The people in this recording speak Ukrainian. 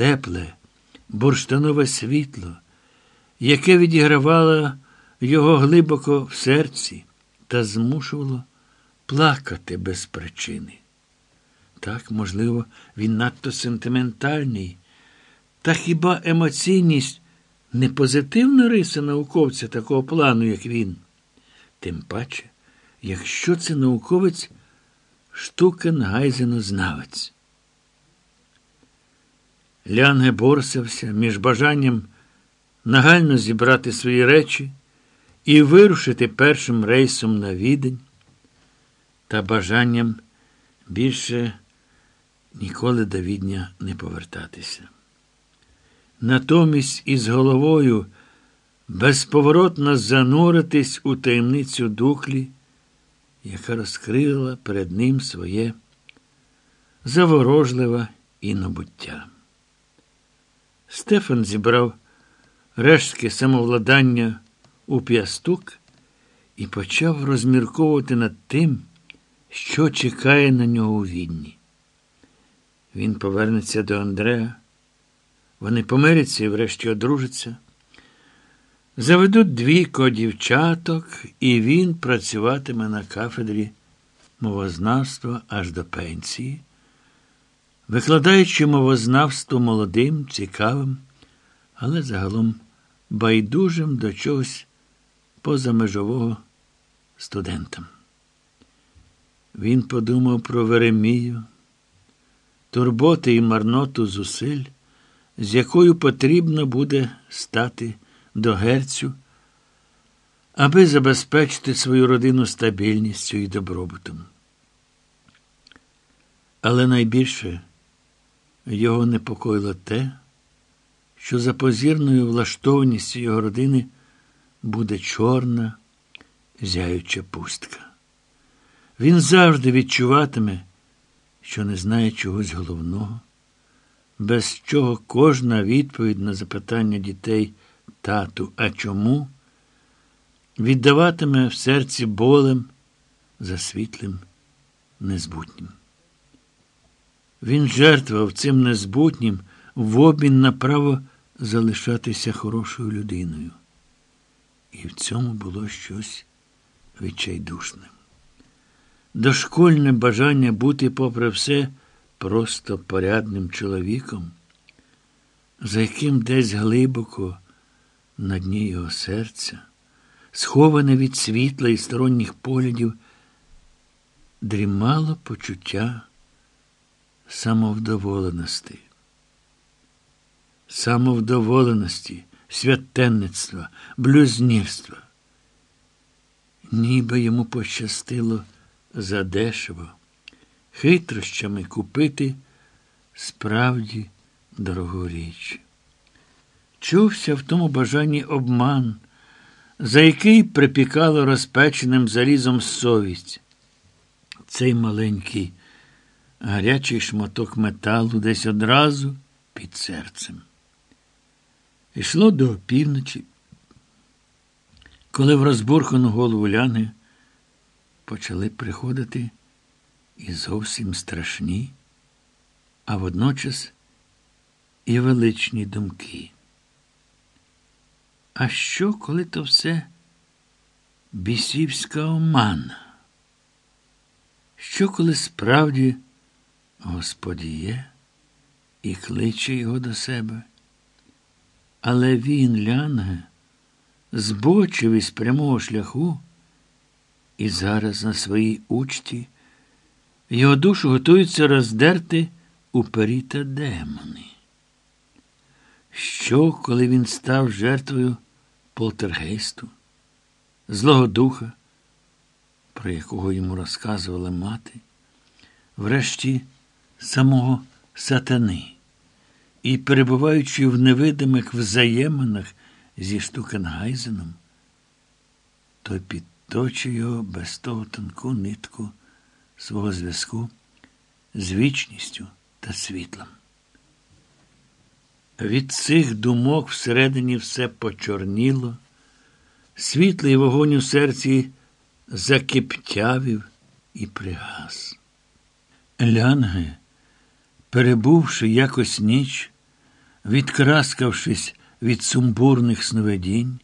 тепле, бурштанове світло, яке відігравало його глибоко в серці та змушувало плакати без причини. Так, можливо, він надто сентиментальний. Та хіба емоційність не позитивна риса науковця такого плану, як він? Тим паче, якщо це науковець штукенгайзенознавець. Лянге борсався між бажанням нагально зібрати свої речі і вирушити першим рейсом на відень та бажанням більше ніколи до відня не повертатися. Натомість із головою безповоротно зануритись у таємницю духлі, яка розкрила перед ним своє заворожливе інобуття. Стефан зібрав рештки самовладання у п'ястук і почав розмірковувати над тим, що чекає на нього у відні. Він повернеться до Андрея, вони помиряться і врешті одружаться. Заведуть двійко дівчаток, і він працюватиме на кафедрі мовознавства аж до пенсії, викладаючи мовознавство молодим, цікавим, але загалом байдужим до чогось позамежового студентам. Він подумав про Веремію, турботи і марноту зусиль, з якою потрібно буде стати до герцю, аби забезпечити свою родину стабільністю і добробутом. Але найбільше його непокоїло те, що за позірною влаштованістю його родини буде чорна, зяюча пустка. Він завжди відчуватиме, що не знає чогось головного, без чого кожна відповідь на запитання дітей тату, а чому? Віддаватиме в серці болем за світлим незбутнім. Він жертвував цим незбутнім в обмін на право залишатися хорошою людиною. І в цьому було щось відчайдушне. Дошкольне бажання бути, попри все, просто порядним чоловіком, за яким десь глибоко на дні його серця, сховане від світла і сторонніх поглядів, дрімало почуття самовдоволеності. Самовдоволеності, святенництва, блюзнірства. Ніби йому пощастило задешево, хитрощами купити справді дорогу річ. Чувся в тому бажанні обман, за який припікало розпеченим залізом совість. Цей маленький гарячий шматок металу десь одразу під серцем. Ішло до півночі, коли в розбурхану голову ляни почали приходити і зовсім страшні, а водночас і величні думки. А що, коли то все бісівська омана? Що, коли справді Господь є і кличе його до себе? Але він, лянге, збочив із прямого шляху, і зараз на своїй учті його душу готуються роздерти упері та демони. Що, коли він став жертвою полтергейсту, злого духа, про якого йому розказувала мати, врешті самого сатани, і, перебуваючи в невидимих взаєминах зі Штукенгайзеном, той підточує його без того тонку нитку свого зв'язку з вічністю та світлом. Від цих думок всередині все почорніло, світлий вогонь у серці закиптявів і пригас. Лянги, перебувши якось ніч відкраскавшись від сумбурних сновидінь,